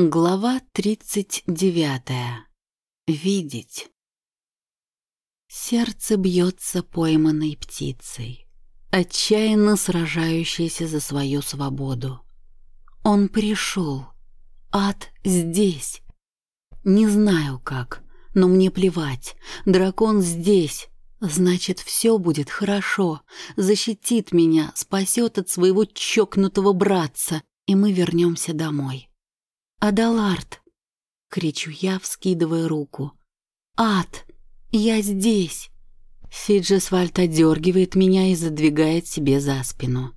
Глава 39. Видеть. Сердце бьется пойманной птицей, отчаянно сражающейся за свою свободу. Он пришел. Ад здесь. Не знаю как, но мне плевать. Дракон здесь. Значит, все будет хорошо. Защитит меня, спасет от своего чокнутого братца, и мы вернемся домой. «Адалард!» — кричу я, вскидывая руку. «Ад! Я здесь!» Сиджесвальд одергивает меня и задвигает себе за спину.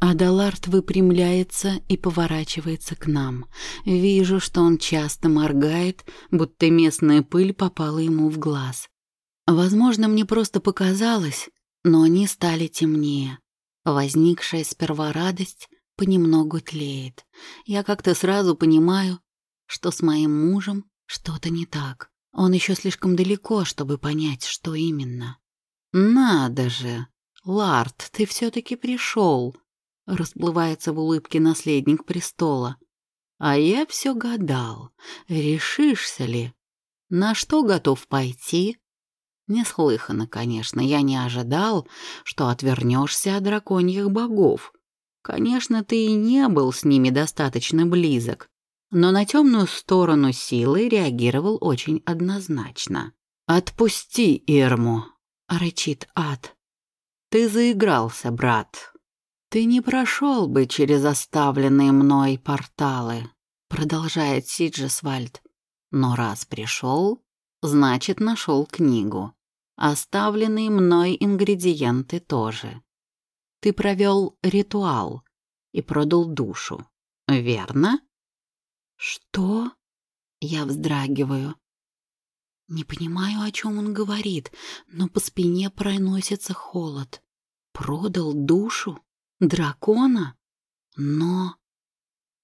Адалард выпрямляется и поворачивается к нам. Вижу, что он часто моргает, будто местная пыль попала ему в глаз. Возможно, мне просто показалось, но они стали темнее. Возникшая сперва радость понемногу тлеет. Я как-то сразу понимаю, что с моим мужем что-то не так. Он еще слишком далеко, чтобы понять, что именно. «Надо же! Ларт, ты все-таки пришел!» Расплывается в улыбке наследник престола. «А я все гадал, решишься ли? На что готов пойти?» Неслыханно, конечно, я не ожидал, что отвернешься от драконьих богов. Конечно, ты и не был с ними достаточно близок, но на темную сторону силы реагировал очень однозначно. «Отпусти Ирму!» — рычит ад. «Ты заигрался, брат. Ты не прошел бы через оставленные мной порталы», — продолжает Сиджесвальд. «Но раз пришел, значит, нашел книгу. Оставленные мной ингредиенты тоже ты провел ритуал и продал душу, верно? Что? Я вздрагиваю. Не понимаю, о чем он говорит, но по спине проносится холод. Продал душу? Дракона? Но...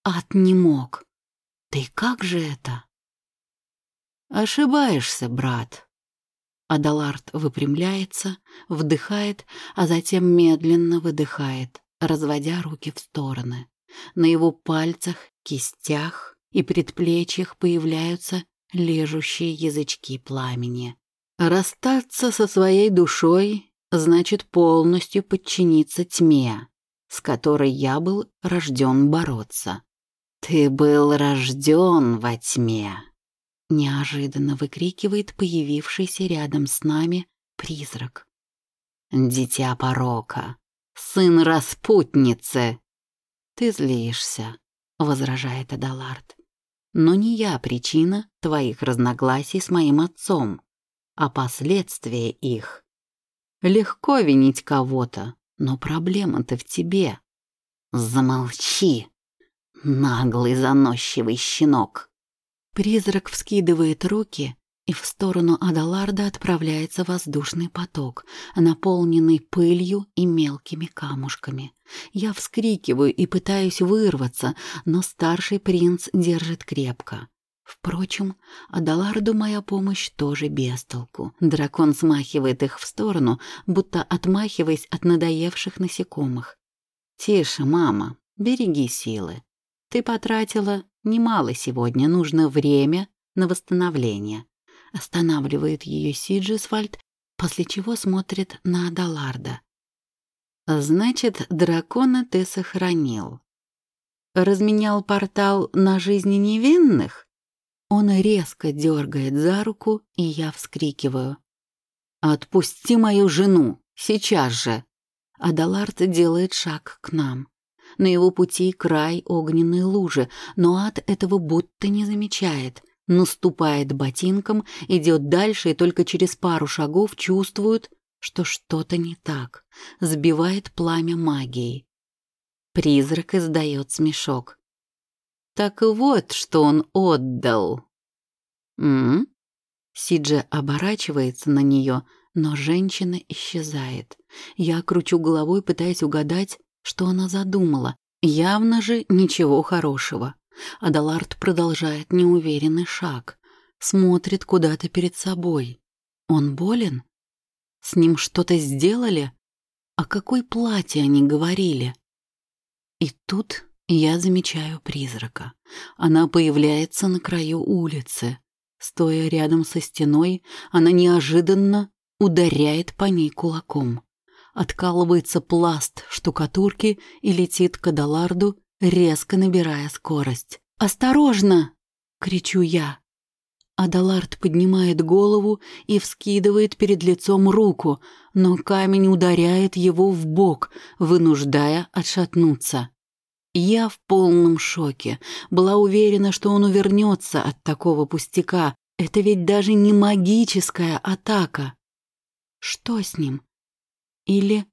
Ад не мог. Ты как же это? Ошибаешься, брат. Адалард выпрямляется, вдыхает, а затем медленно выдыхает, разводя руки в стороны. На его пальцах, кистях и предплечьях появляются лежущие язычки пламени. Расстаться со своей душой значит полностью подчиниться тьме, с которой я был рожден бороться. Ты был рожден во тьме. Неожиданно выкрикивает появившийся рядом с нами призрак. «Дитя порока! Сын распутницы!» «Ты злишься», — возражает Адалард. «Но не я причина твоих разногласий с моим отцом, а последствия их. Легко винить кого-то, но проблема-то в тебе. Замолчи, наглый заносчивый щенок!» Призрак вскидывает руки, и в сторону Адаларда отправляется воздушный поток, наполненный пылью и мелкими камушками. Я вскрикиваю и пытаюсь вырваться, но старший принц держит крепко. Впрочем, Адаларду моя помощь тоже без толку. Дракон смахивает их в сторону, будто отмахиваясь от надоевших насекомых. «Тише, мама, береги силы. Ты потратила немало сегодня, нужно время на восстановление. Останавливает ее Сиджисвальд, после чего смотрит на Адаларда. Значит, дракона ты сохранил. Разменял портал на жизни невинных? Он резко дергает за руку, и я вскрикиваю. «Отпусти мою жену! Сейчас же!» Адалард делает шаг к нам. На его пути край огненной лужи, но ад этого будто не замечает. Наступает ботинком, идет дальше и только через пару шагов чувствует, что что-то не так. Сбивает пламя магией. Призрак издает смешок. «Так вот, что он отдал!» «М?», -м? Оборачивается на нее, но женщина исчезает. Я кручу головой, пытаясь угадать, что она задумала? Явно же ничего хорошего. Адалард продолжает неуверенный шаг. Смотрит куда-то перед собой. Он болен? С ним что-то сделали? О какой плате они говорили? И тут Я замечаю призрака. Она появляется на краю улицы. Стоя рядом со стеной, она неожиданно ударяет по ней кулаком. Откалывается пласт штукатурки и летит к Адаларду, резко набирая скорость. «Осторожно!» — кричу я. Адалард поднимает голову и вскидывает перед лицом руку, но камень ударяет его в бок, вынуждая отшатнуться. Я в полном шоке. Была уверена, что он увернется от такого пустяка. Это ведь даже не магическая атака. Что с ним? Или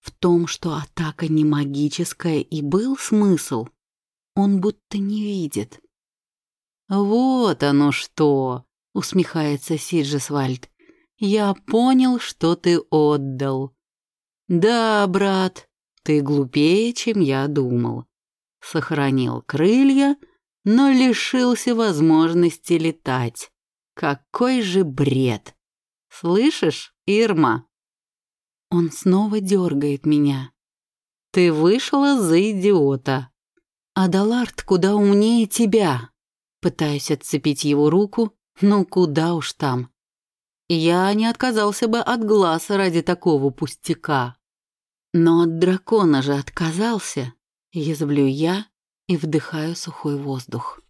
в том, что атака не магическая, и был смысл? Он будто не видит. «Вот оно что!» — усмехается Сиджесвальд. «Я понял, что ты отдал». «Да, брат, ты глупее, чем я думал. Сохранил крылья, но лишился возможности летать. Какой же бред! Слышишь, Ирма?» Он снова дергает меня. «Ты вышла за идиота. Адалард куда умнее тебя. Пытаюсь отцепить его руку, но куда уж там. Я не отказался бы от глаз ради такого пустяка. Но от дракона же отказался. Язвлю я и вдыхаю сухой воздух.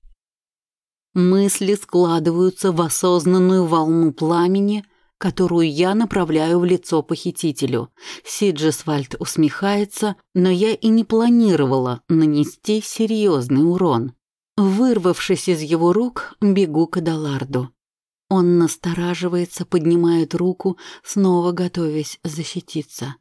Мысли складываются в осознанную волну пламени, которую я направляю в лицо похитителю. Сиджесвальд усмехается, но я и не планировала нанести серьезный урон. Вырвавшись из его рук, бегу к Адаларду. Он настораживается, поднимает руку, снова готовясь защититься.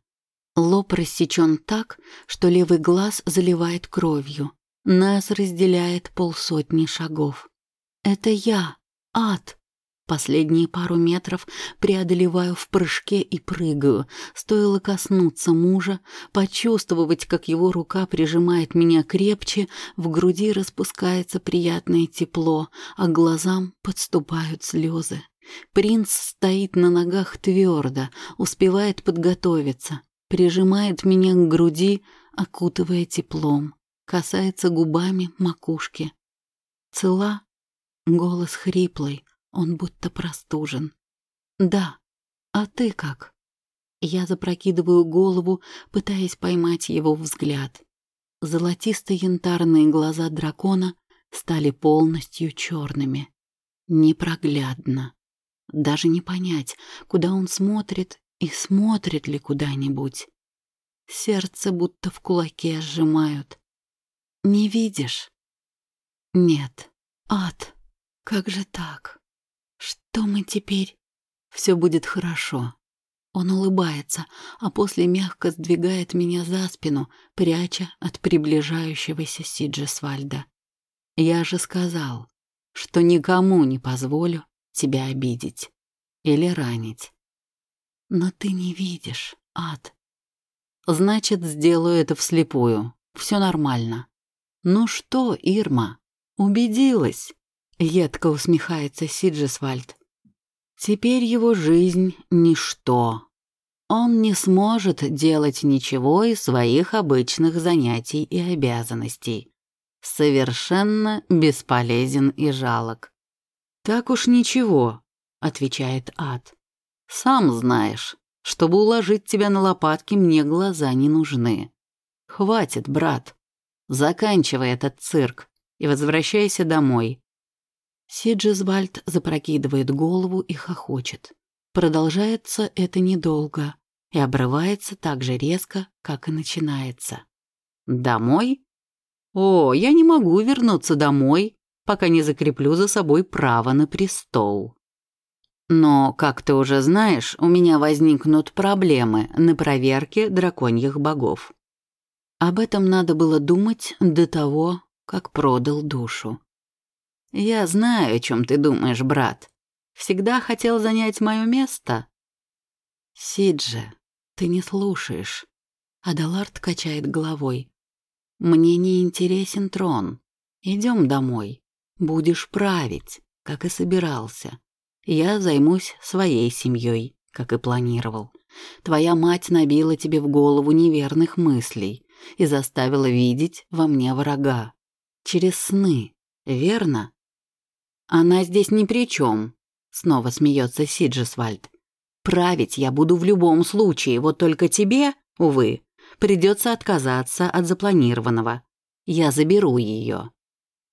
Лоб рассечен так, что левый глаз заливает кровью. Нас разделяет полсотни шагов. Это я, ад. Последние пару метров преодолеваю в прыжке и прыгаю. Стоило коснуться мужа, почувствовать, как его рука прижимает меня крепче, в груди распускается приятное тепло, а глазам подступают слезы. Принц стоит на ногах твердо, успевает подготовиться, прижимает меня к груди, окутывая теплом, касается губами макушки. Цела, голос хриплый, он будто простужен. «Да, а ты как?» Я запрокидываю голову, пытаясь поймать его взгляд. Золотисто-янтарные глаза дракона стали полностью черными. Непроглядно. Даже не понять, куда он смотрит и смотрит ли куда-нибудь. Сердце будто в кулаке сжимают. «Не видишь?» «Нет, ад, как же так?» Что мы теперь? Все будет хорошо. Он улыбается, а после мягко сдвигает меня за спину, пряча от приближающегося Сиджесвальда. Я же сказал, что никому не позволю тебя обидеть или ранить. Но ты не видишь, ад. Значит, сделаю это вслепую. Все нормально. Ну что, Ирма, убедилась? Едко усмехается Сиджесвальд. Теперь его жизнь — ничто. Он не сможет делать ничего из своих обычных занятий и обязанностей. Совершенно бесполезен и жалок. «Так уж ничего», — отвечает Ад. «Сам знаешь, чтобы уложить тебя на лопатки, мне глаза не нужны. Хватит, брат. Заканчивай этот цирк и возвращайся домой. Сиджесвальд запрокидывает голову и хохочет. Продолжается это недолго и обрывается так же резко, как и начинается. «Домой? О, я не могу вернуться домой, пока не закреплю за собой право на престол. Но, как ты уже знаешь, у меня возникнут проблемы на проверке драконьих богов. Об этом надо было думать до того, как продал душу. «Я знаю, о чем ты думаешь, брат. Всегда хотел занять мое место?» «Сидже, ты не слушаешь». Адалард качает головой. «Мне не интересен трон. Идем домой. Будешь править, как и собирался. Я займусь своей семьей, как и планировал. Твоя мать набила тебе в голову неверных мыслей. и заставила видеть во мне врага. Через сны, верно? Она здесь ни при чем, снова смеется Сиджесвальд. Править я буду в любом случае, вот только тебе, увы, придется отказаться от запланированного. Я заберу ее.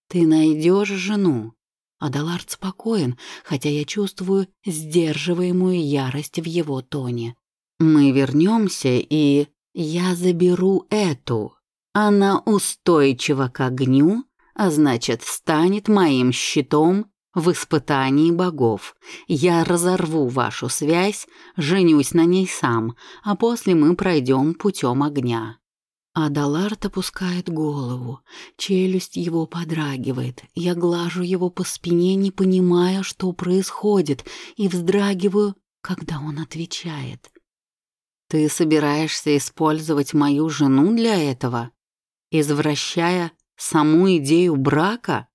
Ты найдешь жену. Адалард спокоен, хотя я чувствую сдерживаемую ярость в его тоне. Мы вернемся, и я заберу эту. Она устойчива к огню, а значит, станет моим щитом в испытании богов. Я разорву вашу связь, женюсь на ней сам, а после мы пройдем путем огня». Адалард опускает голову, челюсть его подрагивает. Я глажу его по спине, не понимая, что происходит, и вздрагиваю, когда он отвечает. «Ты собираешься использовать мою жену для этого, извращая саму идею брака?»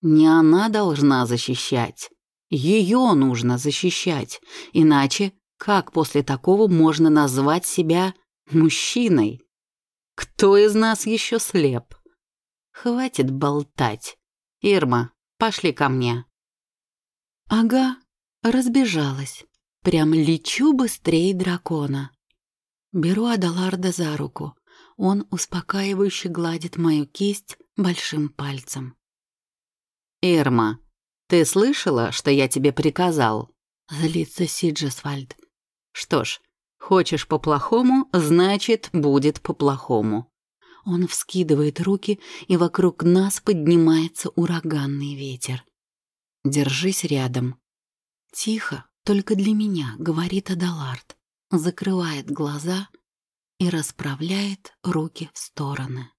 Не она должна защищать. Ее нужно защищать. Иначе как после такого можно назвать себя мужчиной? Кто из нас еще слеп? Хватит болтать. Ирма, пошли ко мне. Ага, разбежалась. Прям лечу быстрее дракона. Беру Адаларда за руку. Он успокаивающе гладит мою кисть большим пальцем. «Ирма, ты слышала, что я тебе приказал?» Злится Сиджесвальд. «Что ж, хочешь по-плохому, значит, будет по-плохому». Он вскидывает руки, и вокруг нас поднимается ураганный ветер. «Держись рядом». «Тихо, только для меня», — говорит Адалард. Закрывает глаза и расправляет руки в стороны.